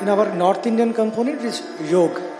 in our North Indian component is yoga.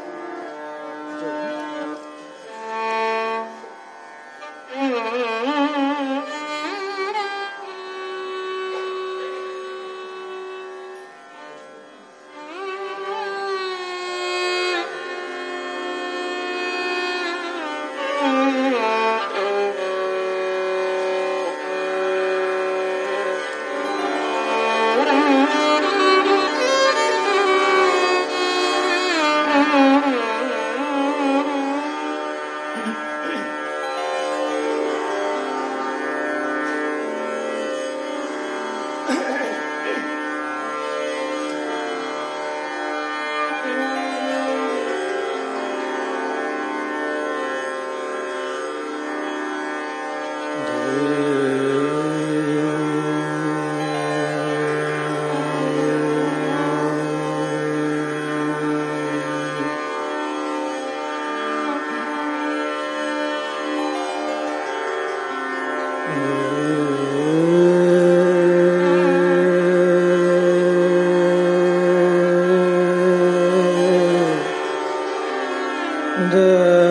the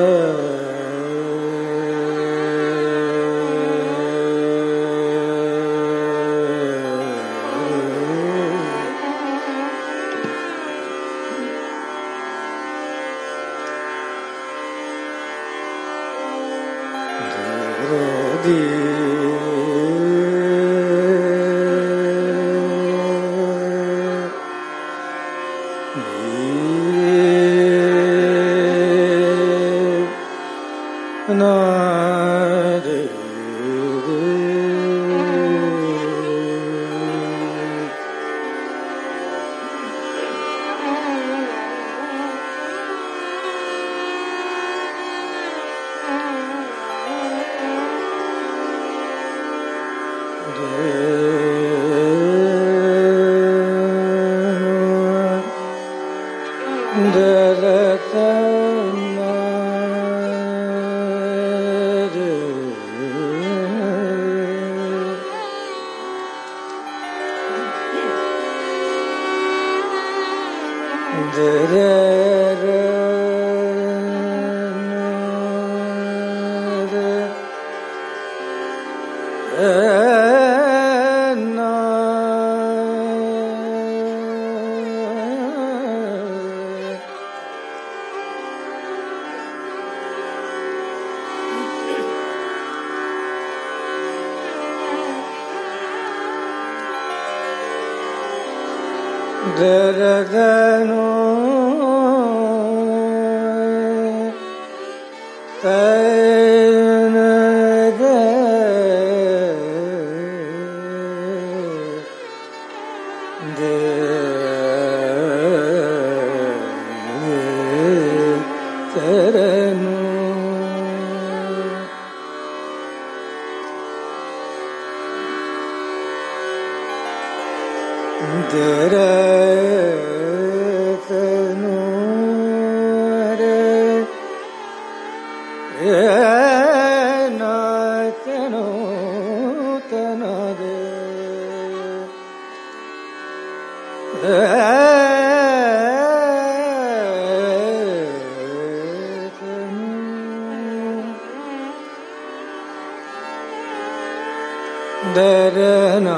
لك दरना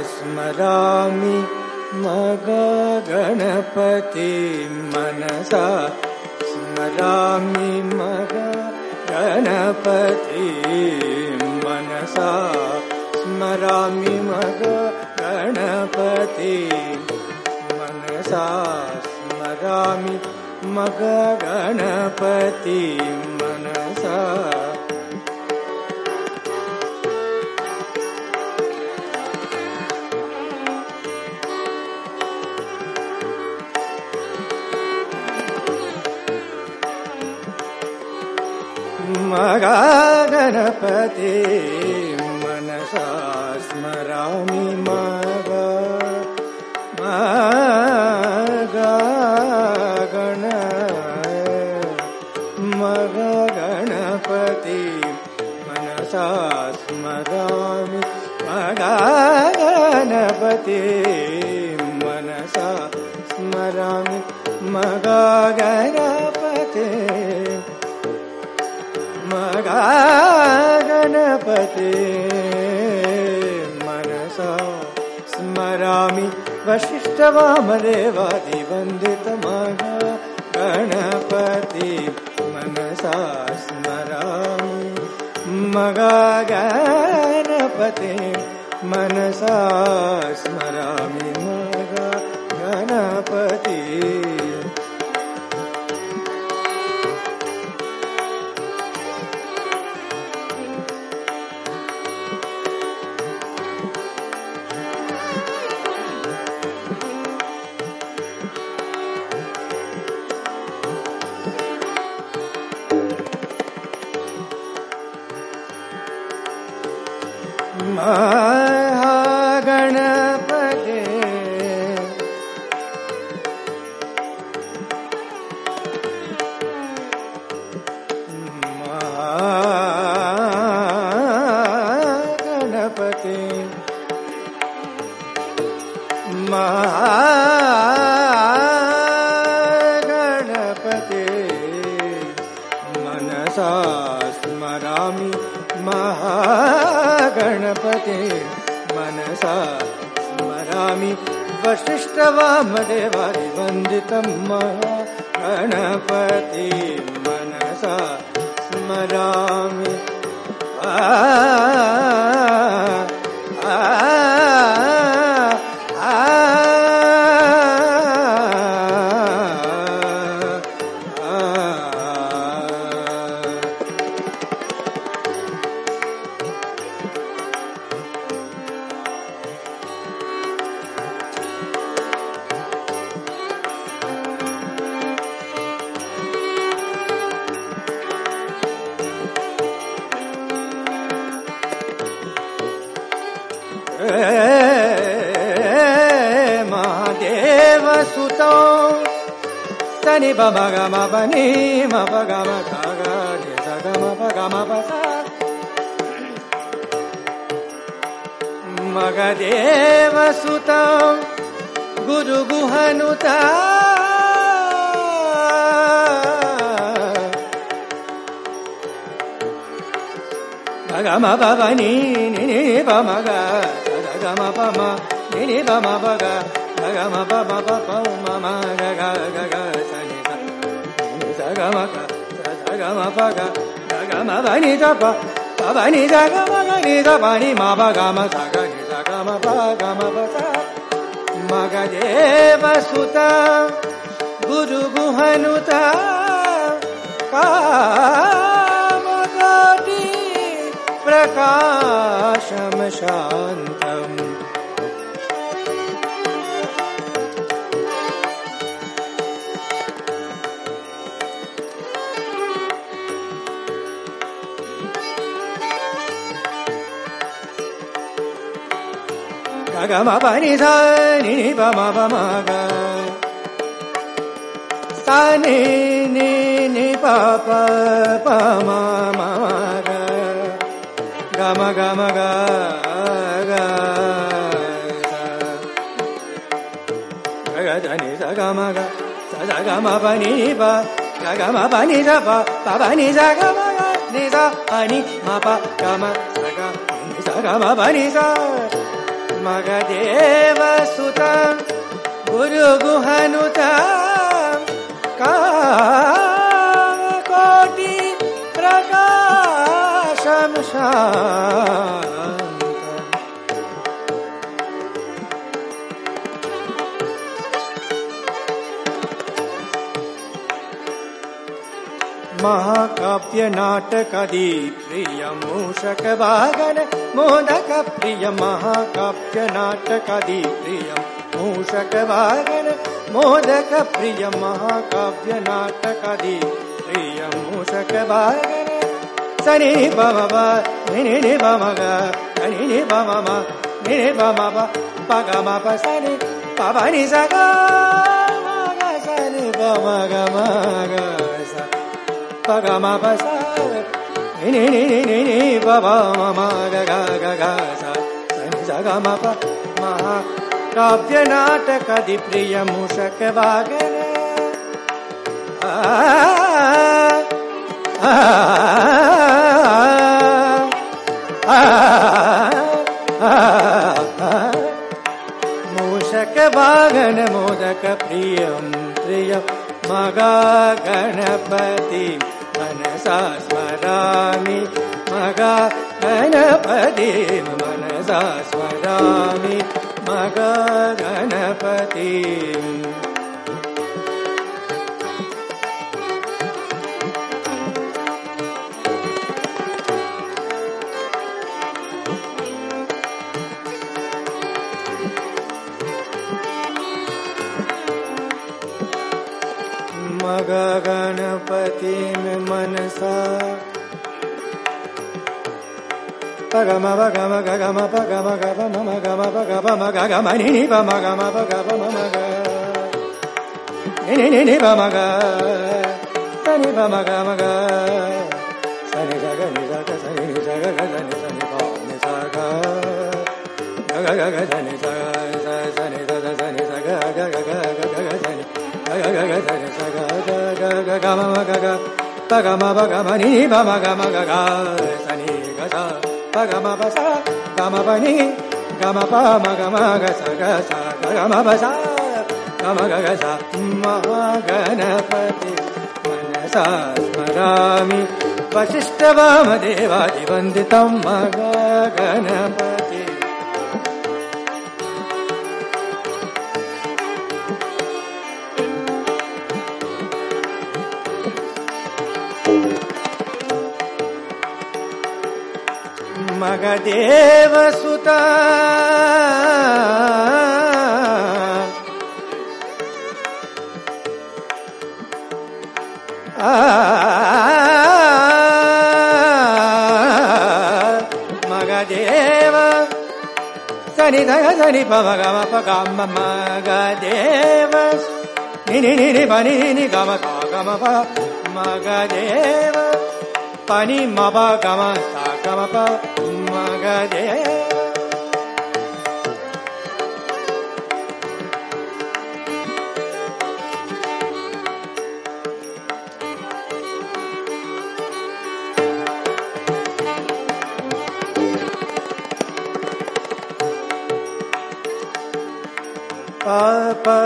स्मरामि मग मनसा। स्मरामि मग मनसा। स्मरामि मग मनसा। स्मरामि मग मनसा। गणपति मनसा स्मरामि मगा मगा गण मग गणपति मनसा स्मरामि मगा गणपति मनसा स्मरामि मगा गणपति मनसा स्मरामि वसिष्ठवामदेवादिवन्दितमगा गणपति। मनसा स्मरामि मगा गणपति मनसा स्मरामि मगा गणपति My. महागणपति मनसा स्मरामि Tani baba gama bani, ma baga ma kaga, jesa gama ma deva suta, guru guhanuta. Baga ma ni ni ni. ni ba ma ba ga ga ga ma ba ba ba pa u ma ma ga ga ga ga sa ni sa ni sa ga ma ga sa sa ga ma pa ga ga ga ma ba ni da pa pa ba ni da ga ma ga ni da pa ni ma ba ga ma sa ga ni sa ga ma pa ga ma pa sa ma ga je va su ta guru guhanu ta ka ma ga ti प्रकाशं शान्तम् ma ga ma pa ni sa ni ni pa ma pa ma ga sa ni ni ni pa pa pa ma ma ma ga ga ma ga ma ga ga sa ga ga ni sa ga ma ga sa sa ga ma pa ni pa ga ga ma pa ni sa pa pa pa ni sa ga ma ga ni sa pa ni ma pa ga ma sa ga ni sa ga ma pa ni sa नाटकदी प्रिय मूषक wagon सनि काव्य नाटकदि प्रिय मूषक भागन मोदक प्रिय महाकाव्यटकदि प्रिय मूषक भागन मोदक प्रिय महाकाव्यटकदि प्रिय मूषक भाग पगमप सनि पवनि सगा ga ma pa sa ni ni ni ni ni pa pa ma ma ga ga ga ga sa sa ni sa ga ma pa ma काव्य नाटक आदि प्रिय मूषक वागन मूषक वागन मोदक प्रियम प्रिय मगा गणपति स्मरामि। मगा गणपति मनसा स्मरामि। मगा Ganpati ga ma ba ga ma ga ga ma pa ga ma ga ba ma ma ga ma pa ga ba ma ga ga ma ni ni ba ma ga ma pa ga ba ma ma ga ni ni ni ni ba ma ga ta ni ba ma ga ma ga sa ni sa ga ni sa ga sa ni sa ga ga sa ni sa ni pa ni sa ga ga ga ga sa ni sa sa sa ni sa sa sa ni sa ga ga ga ga ga ga sa ni ga ga ga sa ni sa ga ga ga ga ma ma ga ga ga ma ba ga ma ni ni ba ma ga ma ga ga पगमपसा गमपनी गमपा मगमगस गमपसा गमगसा मम गणपति मनसा स्मरामि वसिष्ठवामदेवादि वन्दितं मगगणपति। जगदेवसुता ಮಗದೇವ ಸನಿ ಧಗ ಸನಿ ಪ ಮಗ ಮ ಪ ಗ ಮ ಮಗದೇವ ನಿ ನಿ ನಿ ನಿ ಪ ನಿ ನಿ ನಿ ಗ ಮ ಗ ಗ ಮ ಪ ಮಗದೇವ ಪನಿ ಮ ಪ ಗ ಮ ತ Kababab magaday. Pa pa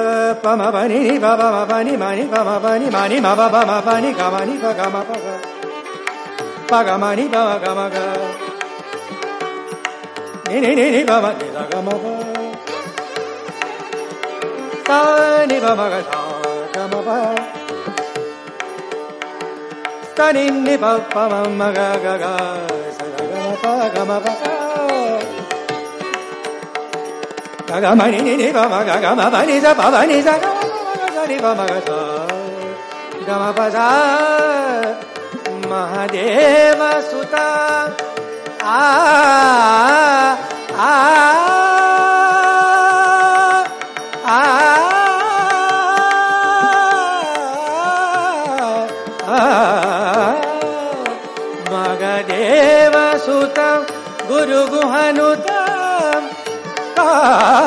pa ma ba ni ba ba ba ba ni ma ni ba ba ba ni ma ni ma ba ba ma ba ni ka ni ba ka ba ba pa ni ma ni pa ma pa ni ma ni ma pa pa ma pa ni ga ma ni pa ga ma pa ga pa ga ma देव सुता। आ आ मगदेव सुतं गुरुगुहनुतां कामकोटिप्रकाशं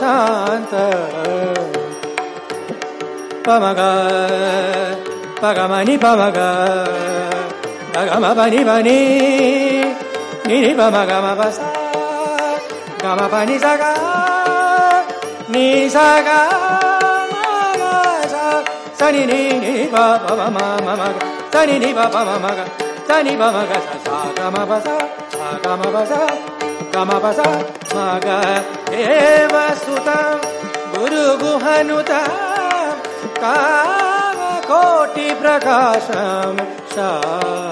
शान्त पमग। पगमनि पमग गम पनि पनि निनि पम गम पस गम पनि सग नि सग सनि नि नि प प म म म सनि नि प प म म ग सनि प म ग स स गम पस स गम पस कोटि कोटिप्रकाशं शान्तम्।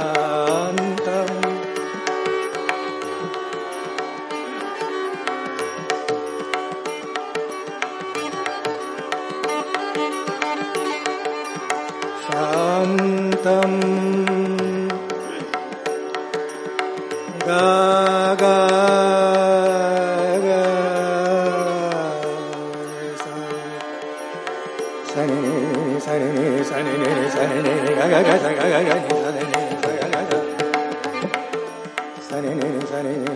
शान्तम्।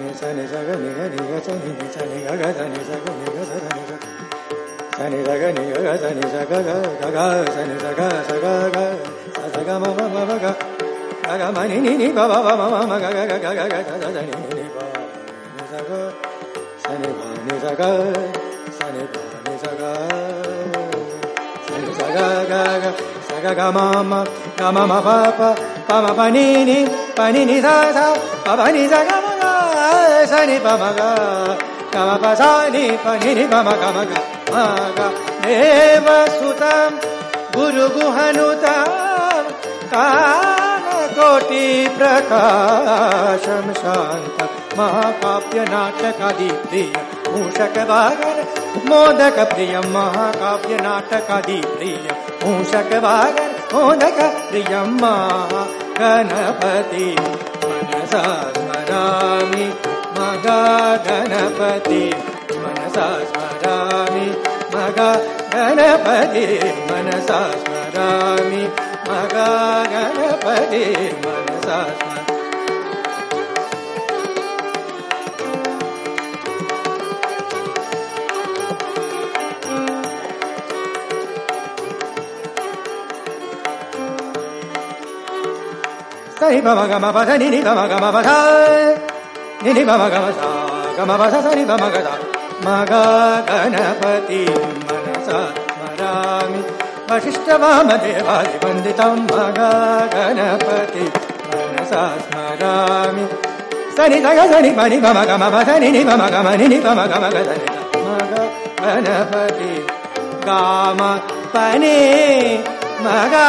ni sa ni ga ni ga ni ga sa ni ni sa ni ga ga sa ni sa ga ni ga sa ni ga sa ni sa ga ni ga ga sa ni sa ga ga ga sa ni sa ga sa ga ga sa ga ma ma ma ma ga ga ma ni ni ni ba ba ba ma ma ga ga ga ga ga sa ga sa ni ba ni sa ga sa ni ba ni sa ga sa ga ga ga sa ga ga ma ma ga ma ma pa pa pa ma pa ni ni pa ni ni sa sa pa pa ni sa ga sani pa ma ga ka ma pa sani pa ni ni pa कोटि प्रकाशम शांत महाकाव्य नाटक दीप्रिय मूषक बागर मोदक प्रिय महाकाव्य नाटक दीप्रिय मूषक बागर मोदक प्रिय महा गणपति मनसा स्मरामि। maga ganapati manasa smarami maga ganapati manasa smarami maga ganapati ni ni baba ni ni pa ma ga ma sa ga ma pa sa sa ni pa ma ga sa ma ga ganapati manasa smarami Vashishtha वामदेवादि वन्दितं मगा गणपति मनसा स्मरामि सनि सग सनि पनि पम गम सनि नि पम गम नि नि पम गम ग सनि मग गणपति गाम पनि मगा